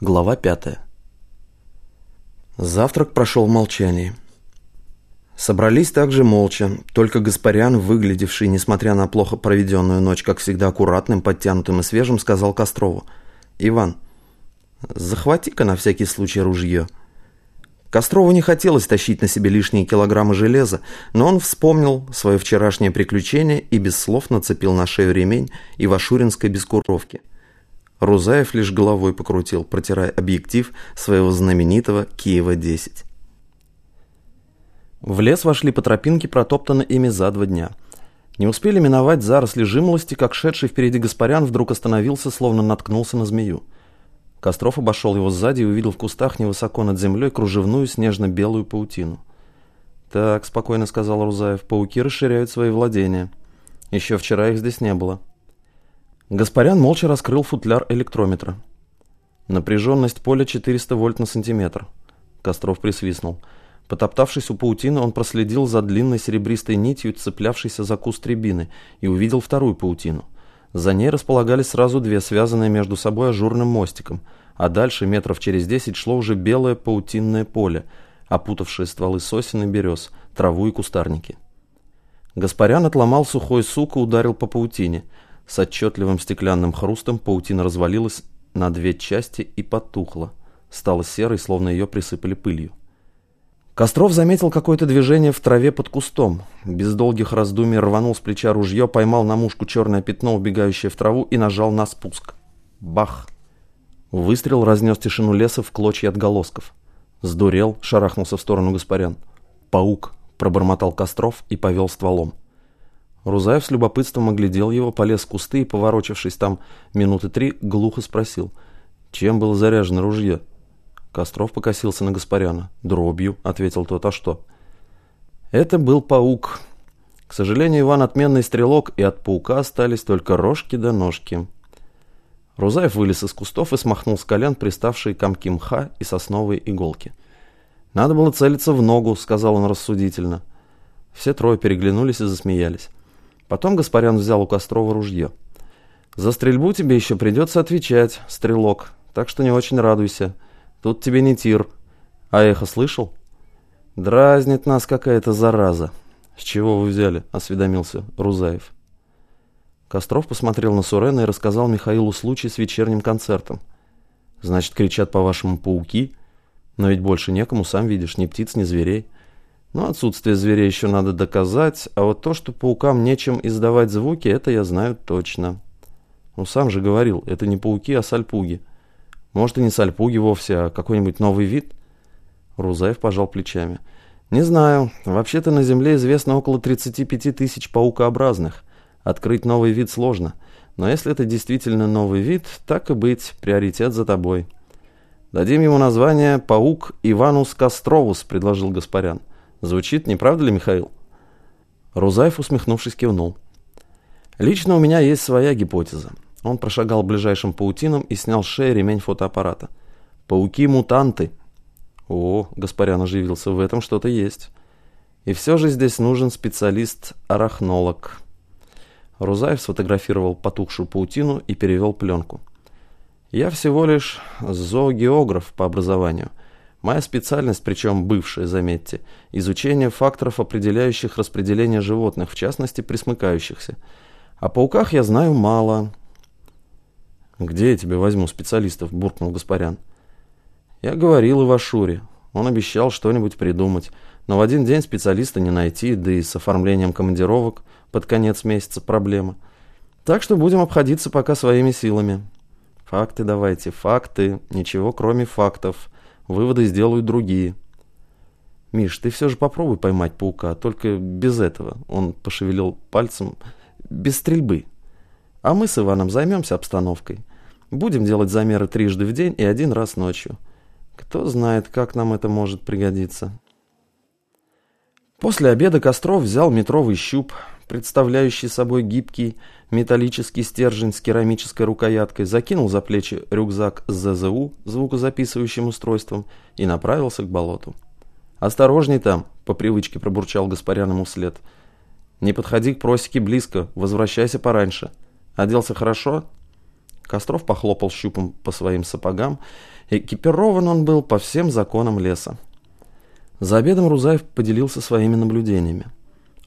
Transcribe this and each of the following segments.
Глава пятая. Завтрак прошел в молчании. Собрались также молча, только Гаспарян, выглядевший, несмотря на плохо проведенную ночь, как всегда аккуратным, подтянутым и свежим, сказал Кострову. «Иван, захвати-ка на всякий случай ружье». Кострову не хотелось тащить на себе лишние килограммы железа, но он вспомнил свое вчерашнее приключение и без слов нацепил на шею ремень и в ашуринской бескуровке. Рузаев лишь головой покрутил, протирая объектив своего знаменитого Киева-10. В лес вошли по тропинке, протоптанной ими за два дня. Не успели миновать заросли жимолости, как шедший впереди Гаспарян вдруг остановился, словно наткнулся на змею. Костров обошел его сзади и увидел в кустах невысоко над землей кружевную снежно-белую паутину. «Так», — спокойно сказал Рузаев, — «пауки расширяют свои владения. Еще вчера их здесь не было». Гаспарян молча раскрыл футляр электрометра. Напряженность поля 400 вольт на сантиметр. Костров присвистнул. Потоптавшись у паутины, он проследил за длинной серебристой нитью, цеплявшейся за куст рябины, и увидел вторую паутину. За ней располагались сразу две, связанные между собой ажурным мостиком, а дальше метров через десять шло уже белое паутинное поле, опутавшее стволы сосен и берез, траву и кустарники. Гаспарян отломал сухой сук и ударил по паутине – с отчетливым стеклянным хрустом паутина развалилась на две части и потухла. Стала серой, словно ее присыпали пылью. Костров заметил какое-то движение в траве под кустом. Без долгих раздумий рванул с плеча ружье, поймал на мушку черное пятно, убегающее в траву, и нажал на спуск. Бах! Выстрел разнес тишину леса в клочья отголосков. Сдурел, шарахнулся в сторону Гаспарян. «Паук!» – пробормотал Костров и повел стволом. Рузаев с любопытством оглядел его, полез в кусты и, поворочившись там минуты три, глухо спросил, чем было заряжено ружье. Костров покосился на Гаспаряна. «Дробью», — ответил тот, — «а что?» Это был паук. К сожалению, Иван отменный стрелок, и от паука остались только рожки да ножки. Рузаев вылез из кустов и смахнул с колен приставшие комки мха и сосновые иголки. «Надо было целиться в ногу», — сказал он рассудительно. Все трое переглянулись и засмеялись. Потом Гаспарян взял у Кострова ружье. «За стрельбу тебе еще придется отвечать, стрелок, так что не очень радуйся. Тут тебе не тир. А эхо слышал?» «Дразнит нас какая-то зараза». «С чего вы взяли?» – осведомился Рузаев. Костров посмотрел на Сурена и рассказал Михаилу случай с вечерним концертом. «Значит, кричат по-вашему пауки? Но ведь больше некому, сам видишь, ни птиц, ни зверей». Но отсутствие зверя еще надо доказать, а вот то, что паукам нечем издавать звуки, это я знаю точно. Ну, сам же говорил, это не пауки, а сальпуги. Может, и не сальпуги вовсе, а какой-нибудь новый вид? Рузаев пожал плечами. Не знаю. Вообще-то на Земле известно около 35 тысяч паукообразных. Открыть новый вид сложно. Но если это действительно новый вид, так и быть, приоритет за тобой. Дадим ему название «Паук Иванус Костровус», предложил Гаспарян. Звучит, не правда ли, Михаил? Рузаев, усмехнувшись, кивнул. Лично у меня есть своя гипотеза. Он прошагал ближайшим паутином и снял с шеи ремень фотоаппарата. Пауки-мутанты. О, Гаспарян оживился, в этом что-то есть. И все же здесь нужен специалист-арахнолог. Рузаев сфотографировал потухшую паутину и перевел пленку. Я всего лишь зоогеограф по образованию – Моя специальность, причем бывшая, заметьте, изучение факторов, определяющих распределение животных, в частности, присмыкающихся. О пауках я знаю мало. «Где я тебе возьму специалистов?» – буркнул Гаспарян. Я говорил Ивашуре. Он обещал что-нибудь придумать. Но в один день специалиста не найти, да и с оформлением командировок под конец месяца проблема. Так что будем обходиться пока своими силами. Факты давайте, факты, ничего кроме фактов. Выводы сделают другие. Миш, ты все же попробуй поймать паука, только без этого. Он пошевелил пальцем. Без стрельбы. А мы с Иваном займемся обстановкой. Будем делать замеры трижды в день и один раз ночью. Кто знает, как нам это может пригодиться. После обеда Костров взял метровый щуп, представляющий собой гибкий металлический стержень с керамической рукояткой, закинул за плечи рюкзак с ЗЗУ, звукозаписывающим устройством, и направился к болоту. «Осторожней там!» — по привычке пробурчал Гаспарян ему вслед. «Не подходи к просеке близко, возвращайся пораньше. Оделся хорошо?» Костров похлопал щупом по своим сапогам. Экипирован он был по всем законам леса. За обедом Рузаев поделился своими наблюдениями.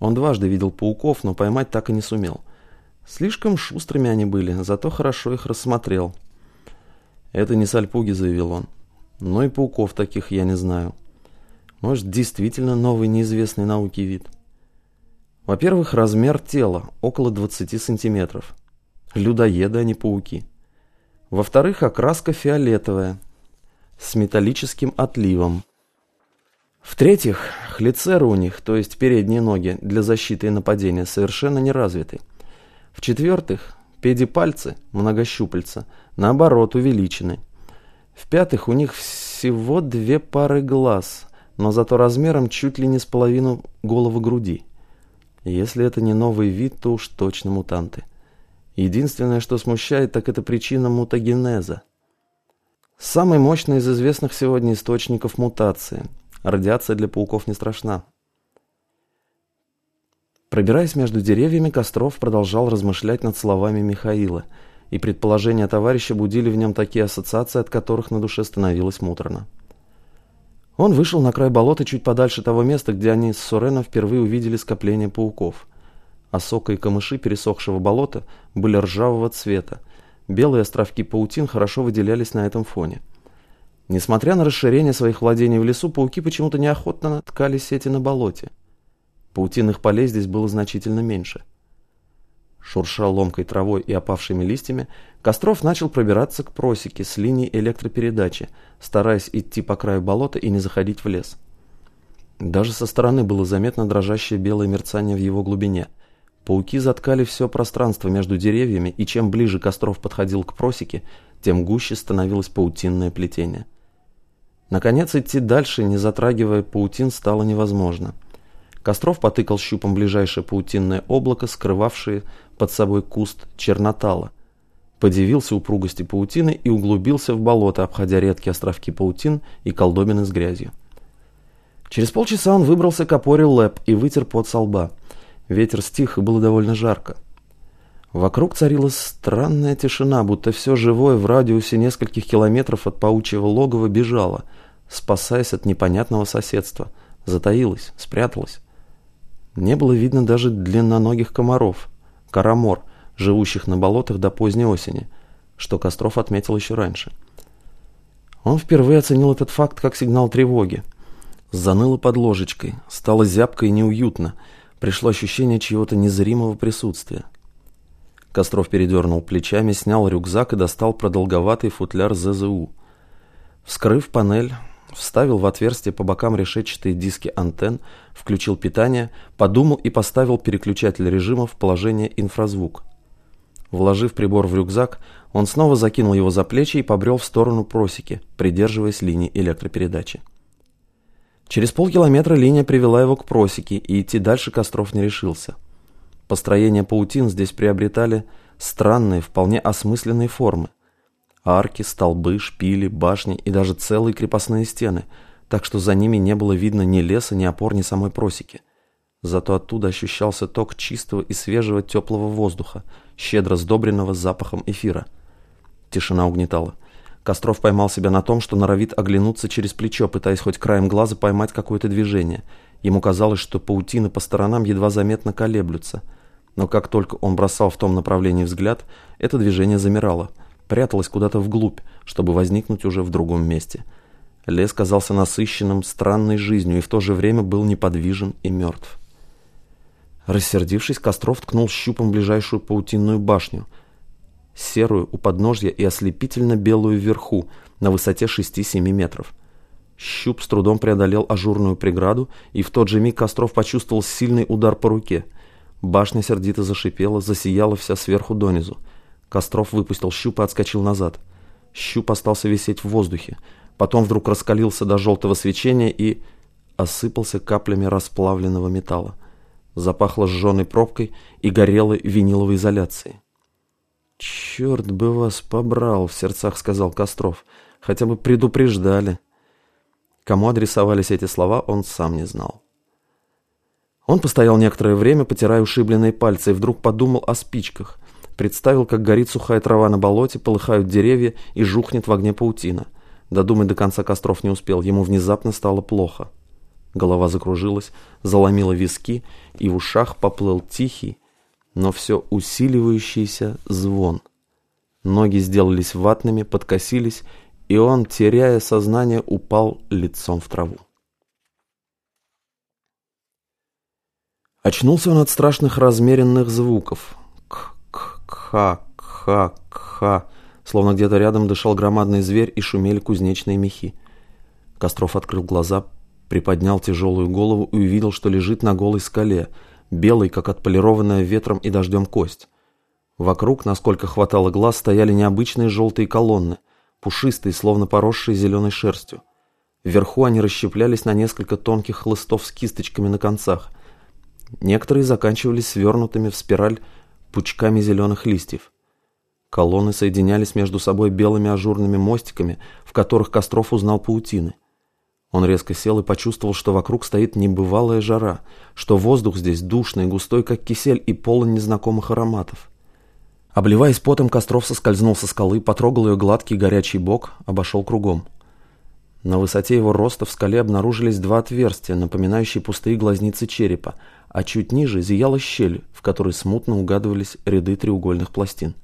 Он дважды видел пауков, но поймать так и не сумел. Слишком шустрыми они были, зато хорошо их рассмотрел. «Это не сальпуги», — заявил он. «Но и пауков таких я не знаю. Может, действительно новый неизвестный науке вид?» Во-первых, размер тела около 20 сантиметров. Людоеды, а не пауки. Во-вторых, окраска фиолетовая, с металлическим отливом. В-третьих, хлицеры у них, то есть передние ноги для защиты и нападения, совершенно не развиты. В-четвертых, педипальцы, многощупальца, наоборот, увеличены. В-пятых, у них всего две пары глаз, но зато размером чуть ли не с половину головы груди. Если это не новый вид, то уж точно мутанты. Единственное, что смущает, так это причина мутагенеза. Самый мощный из известных сегодня источников мутации. Радиация для пауков не страшна. Пробираясь между деревьями, Костров продолжал размышлять над словами Михаила, и предположения товарища будили в нем такие ассоциации, от которых на душе становилось муторно. Он вышел на край болота чуть подальше того места, где они с Суреном впервые увидели скопление пауков. Осока и камыши пересохшего болота были ржавого цвета. Белые островки паутин хорошо выделялись на этом фоне. Несмотря на расширение своих владений в лесу, пауки почему-то неохотно ткали сети на болоте. Паутинных полей здесь было значительно меньше – Шурша ломкой травой и опавшими листьями, Костров начал пробираться к просеке с линии электропередачи, стараясь идти по краю болота и не заходить в лес. Даже со стороны было заметно дрожащее белое мерцание в его глубине. Пауки заткали все пространство между деревьями, и чем ближе Костров подходил к просеке, тем гуще становилось паутинное плетение. Наконец, идти дальше, не затрагивая паутин, стало невозможно. Костров потыкал щупом ближайшее паутинное облако, скрывавшее под собой куст чернотала. Подивился упругости паутины и углубился в болото, обходя редкие островки паутин и колдобины с грязью. Через полчаса он выбрался к опоре лэп и вытер пот со лба. Ветер стих, и было довольно жарко. Вокруг царила странная тишина, будто все живое в радиусе нескольких километров от паучьего логова бежало, спасаясь от непонятного соседства. Затаилось, спряталось. Не было видно даже длинноногих комаров карамор, живущих на болотах до поздней осени, что Костров отметил еще раньше. Он впервые оценил этот факт как сигнал тревоги. Заныло под ложечкой, стало зябко и неуютно, пришло ощущение чьего-то незримого присутствия. Костров передернул плечами, снял рюкзак и достал продолговатый футляр ЗЗУ. Вскрыв панель, вставил в отверстие по бокам решетчатые диски антенн, включил питание, подумал и поставил переключатель режима в положение инфразвук. Вложив прибор в рюкзак, он снова закинул его за плечи и побрел в сторону просеки, придерживаясь линии электропередачи. Через полкилометра линия привела его к просеке, и идти дальше Костров не решился. Построения паутин здесь приобретали странные, вполне осмысленные формы – Арки, столбы, шпили, башни и даже целые крепостные стены, так что за ними не было видно ни леса, ни опор, ни самой просеки. Зато оттуда ощущался ток чистого и свежего теплого воздуха, щедро сдобренного запахом эфира. Тишина угнетала. Костров поймал себя на том, что норовит оглянуться через плечо, пытаясь хоть краем глаза поймать какое-то движение. Ему казалось, что паутины по сторонам едва заметно колеблются. Но как только он бросал в том направлении взгляд, это движение замирало – пряталась куда-то вглубь, чтобы возникнуть уже в другом месте. Лес казался насыщенным странной жизнью и в то же время был неподвижен и мертв. Рассердившись, Костров ткнул щупом ближайшую паутинную башню, серую у подножья и ослепительно белую вверху, на высоте 6-7 метров. Щуп с трудом преодолел ажурную преграду, и в тот же миг Костров почувствовал сильный удар по руке. Башня сердито зашипела, засияла вся сверху донизу. Костров выпустил щуп и отскочил назад. Щуп остался висеть в воздухе. Потом вдруг раскалился до желтого свечения и осыпался каплями расплавленного металла. Запахло сжженной пробкой и горелой виниловой изоляцией. «Черт бы вас побрал!» — в сердцах сказал Костров. «Хотя бы предупреждали». Кому адресовались эти слова, он сам не знал. Он постоял некоторое время, потирая ушибленные пальцы, и вдруг подумал о спичках. Представил, как горит сухая трава на болоте, полыхают деревья и жухнет в огне паутина. Додумать до конца костров не успел, ему внезапно стало плохо. Голова закружилась, заломила виски, и в ушах поплыл тихий, но все усиливающийся звон. Ноги сделались ватными, подкосились, и он, теряя сознание, упал лицом в траву. Очнулся он от страшных размеренных звуков. Кха, словно где-то рядом дышал громадный зверь и шумели кузнечные мехи. Костров открыл глаза, приподнял тяжелую голову и увидел, что лежит на голой скале, белый, как отполированная ветром и дождем кость. Вокруг, насколько хватало глаз, стояли необычные желтые колонны, пушистые, словно поросшие зеленой шерстью. Вверху они расщеплялись на несколько тонких хлыстов с кисточками на концах. Некоторые заканчивались свернутыми в спираль пучками зеленых листьев. Колонны соединялись между собой белыми ажурными мостиками, в которых Костров узнал паутины. Он резко сел и почувствовал, что вокруг стоит небывалая жара, что воздух здесь душный, густой, как кисель, и полон незнакомых ароматов. Обливаясь потом, Костров соскользнул со скалы, потрогал ее гладкий горячий бок, обошел кругом. На высоте его роста в скале обнаружились два отверстия, напоминающие пустые глазницы черепа, а чуть ниже зияла щель, в которой смутно угадывались ряды треугольных пластин.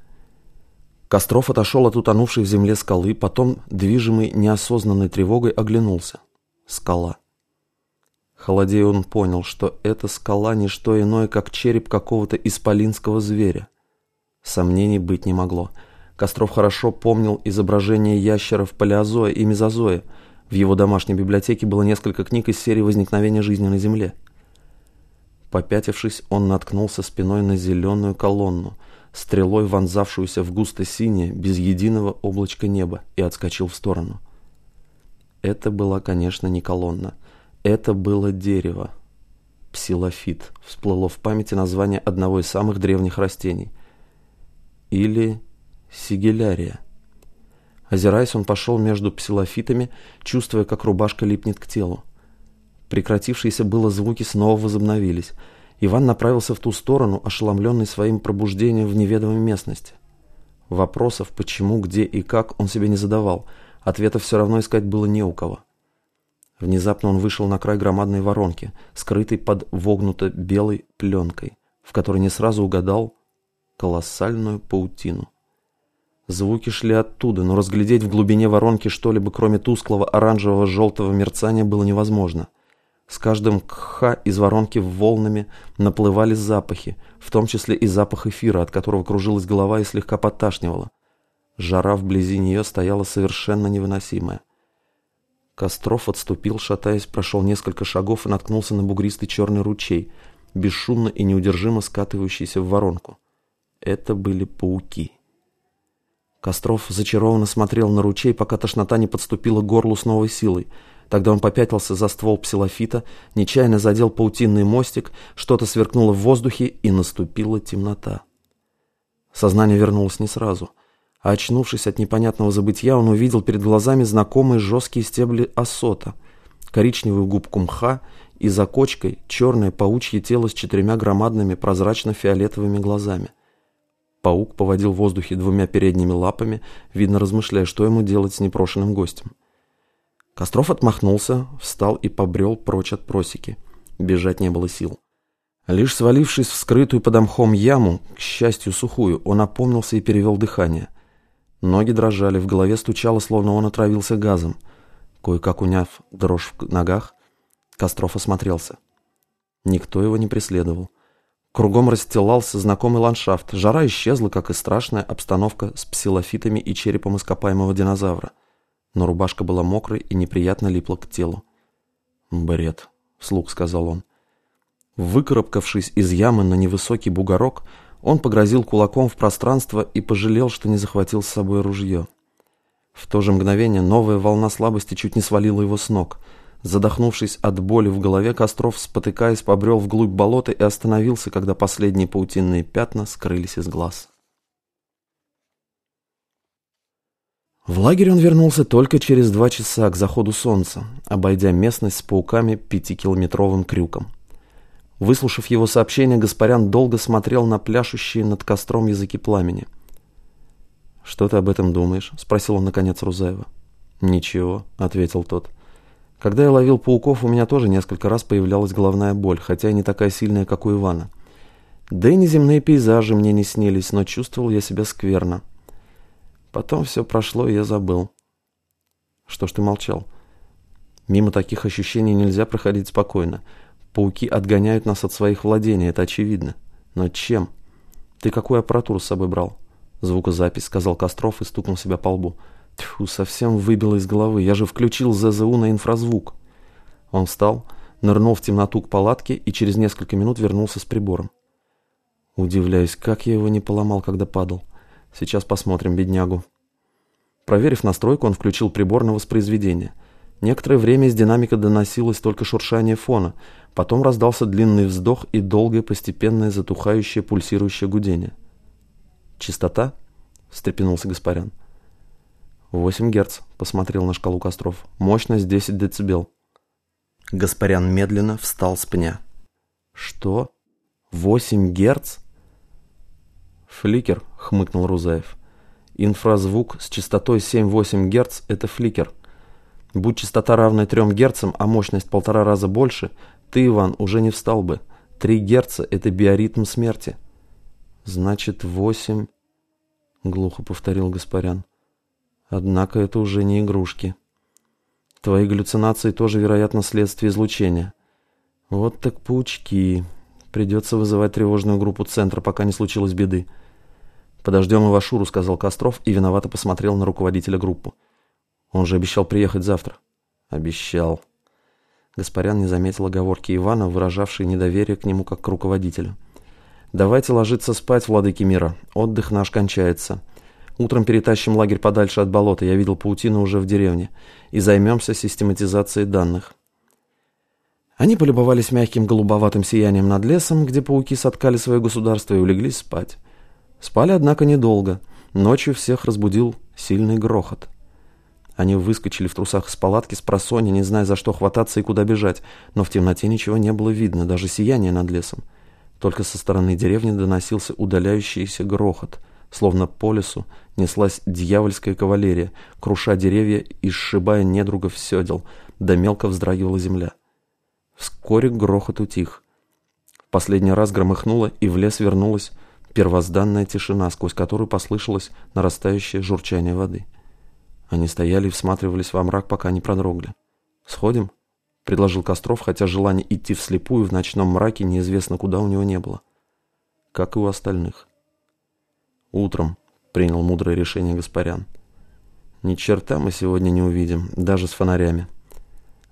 Костров отошел от утонувшей в земле скалы, потом, движимый неосознанной тревогой, оглянулся скала. Холодея он понял, что эта скала не что иное, как череп какого-то исполинского зверя. Сомнений быть не могло. Костров хорошо помнил изображения ящеров палеозоя и мезозоя. В его домашней библиотеке было несколько книг из серии возникновения жизни на Земле. Попятившись, он наткнулся спиной на зеленую колонну, стрелой вонзавшуюся в густо-синее, без единого облачка неба, и отскочил в сторону. Это была, конечно, не колонна. Это было дерево. Псилофит. Всплыло в памяти название одного из самых древних растений. Или сигелярия. Озираясь, он пошел между псилофитами, чувствуя, как рубашка липнет к телу. Прекратившиеся было звуки снова возобновились. Иван направился в ту сторону, ошеломленный своим пробуждением в неведомой местности. Вопросов, почему, где и как, он себе не задавал – Ответа все равно искать было не у кого. Внезапно он вышел на край громадной воронки, скрытой под вогнуто белой пленкой, в которой не сразу угадал колоссальную паутину. Звуки шли оттуда, но разглядеть в глубине воронки что-либо, кроме тусклого оранжевого желтого мерцания, было невозможно. С каждым кха из воронки волнами наплывали запахи, в том числе и запах эфира, от которого кружилась голова и слегка подташнивала. Жара вблизи нее стояла совершенно невыносимая. Костров отступил, шатаясь, прошел несколько шагов и наткнулся на бугристый черный ручей, бесшумно и неудержимо скатывающийся в воронку. Это были пауки. Костров зачарованно смотрел на ручей, пока тошнота не подступила к горлу с новой силой. Тогда он попятился за ствол псилофита, нечаянно задел паутинный мостик, что-то сверкнуло в воздухе, и наступила темнота. Сознание вернулось не сразу — а очнувшись от непонятного забытья, он увидел перед глазами знакомые жесткие стебли осота, коричневую губку мха и за кочкой черное паучье тело с четырьмя громадными прозрачно-фиолетовыми глазами. Паук поводил в воздухе двумя передними лапами, видно размышляя, что ему делать с непрошенным гостем. Костров отмахнулся, встал и побрел прочь от просеки. Бежать не было сил. Лишь свалившись в скрытую под мхом яму, к счастью сухую, он опомнился и перевел дыхание – Ноги дрожали, в голове стучало, словно он отравился газом. Кое-как уняв дрожь в ногах, Костров осмотрелся. Никто его не преследовал. Кругом расстилался знакомый ландшафт. Жара исчезла, как и страшная обстановка с псилофитами и черепом ископаемого динозавра. Но рубашка была мокрой и неприятно липла к телу. «Бред», — вслух сказал он. Выкарабкавшись из ямы на невысокий бугорок, он погрозил кулаком в пространство и пожалел, что не захватил с собой ружье. В то же мгновение новая волна слабости чуть не свалила его с ног. Задохнувшись от боли в голове, Костров, спотыкаясь, побрел вглубь болота и остановился, когда последние паутинные пятна скрылись из глаз. В лагерь он вернулся только через два часа к заходу солнца, обойдя местность с пауками пятикилометровым крюком. Выслушав его сообщение, Гаспарян долго смотрел на пляшущие над костром языки пламени. «Что ты об этом думаешь?» – спросил он, наконец, Рузаева. «Ничего», – ответил тот. «Когда я ловил пауков, у меня тоже несколько раз появлялась головная боль, хотя и не такая сильная, как у Ивана. Да и неземные пейзажи мне не снились, но чувствовал я себя скверно. Потом все прошло, и я забыл». «Что ж ты молчал?» «Мимо таких ощущений нельзя проходить спокойно. Пауки отгоняют нас от своих владений, это очевидно. Но чем? Ты какую аппаратуру с собой брал? Звукозапись, сказал Костров и стукнул себя по лбу. Тьфу, совсем выбило из головы. Я же включил ЗЗУ на инфразвук. Он встал, нырнул в темноту к палатке и через несколько минут вернулся с прибором. Удивляюсь, как я его не поломал, когда падал. Сейчас посмотрим, беднягу. Проверив настройку, он включил прибор на воспроизведение. Некоторое время из динамика доносилось только шуршание фона, потом раздался длинный вздох и долгое постепенное затухающее пульсирующее гудение. «Частота?» – встрепенулся Гаспарян. «Восемь герц», – посмотрел на шкалу костров. «Мощность 10 децибел». Гаспарян медленно встал с пня. «Что? Восемь герц?» «Фликер», – хмыкнул Рузаев. «Инфразвук с частотой 7-8 герц – это фликер». Будь частота равная 3 Гц, а мощность полтора раза больше, ты, Иван, уже не встал бы. 3 Гц – это биоритм смерти. Значит, 8... Глухо повторил Гаспарян. Однако это уже не игрушки. Твои галлюцинации тоже, вероятно, следствие излучения. Вот так паучки. Придется вызывать тревожную группу центра, пока не случилось беды. «Подождем Ивашуру», — сказал Костров и виновато посмотрел на руководителя группы. Он же обещал приехать завтра. Обещал. Гаспарян не заметил оговорки Ивана, выражавшей недоверие к нему как к руководителю. «Давайте ложиться спать, владыки мира. Отдых наш кончается. Утром перетащим лагерь подальше от болота, я видел паутину уже в деревне, и займемся систематизацией данных». Они полюбовались мягким голубоватым сиянием над лесом, где пауки соткали свое государство и улеглись спать. Спали, однако, недолго. Ночью всех разбудил сильный грохот. Они выскочили в трусах из палатки с просони, не зная, за что хвататься и куда бежать, но в темноте ничего не было видно, даже сияние над лесом. Только со стороны деревни доносился удаляющийся грохот, словно по лесу неслась дьявольская кавалерия, круша деревья и сшибая недругов седел, да мелко вздрагивала земля. Вскоре грохот утих. В последний раз громыхнуло, и в лес вернулась первозданная тишина, сквозь которую послышалось нарастающее журчание воды. Они стояли и всматривались во мрак, пока не продрогли. «Сходим?» — предложил Костров, хотя желание идти вслепую в ночном мраке неизвестно куда у него не было. Как и у остальных. «Утром», — принял мудрое решение Гаспарян. «Ни черта мы сегодня не увидим, даже с фонарями.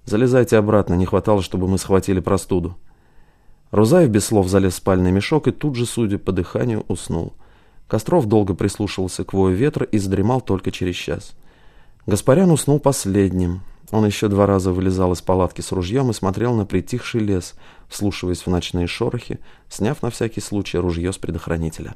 Залезайте обратно, не хватало, чтобы мы схватили простуду». Рузаев без слов залез в спальный мешок и тут же, судя по дыханию, уснул. Костров долго прислушивался к вою ветра и задремал только через час. Гаспарян уснул последним. Он еще два раза вылезал из палатки с ружьем и смотрел на притихший лес, вслушиваясь в ночные шорохи, сняв на всякий случай ружье с предохранителя.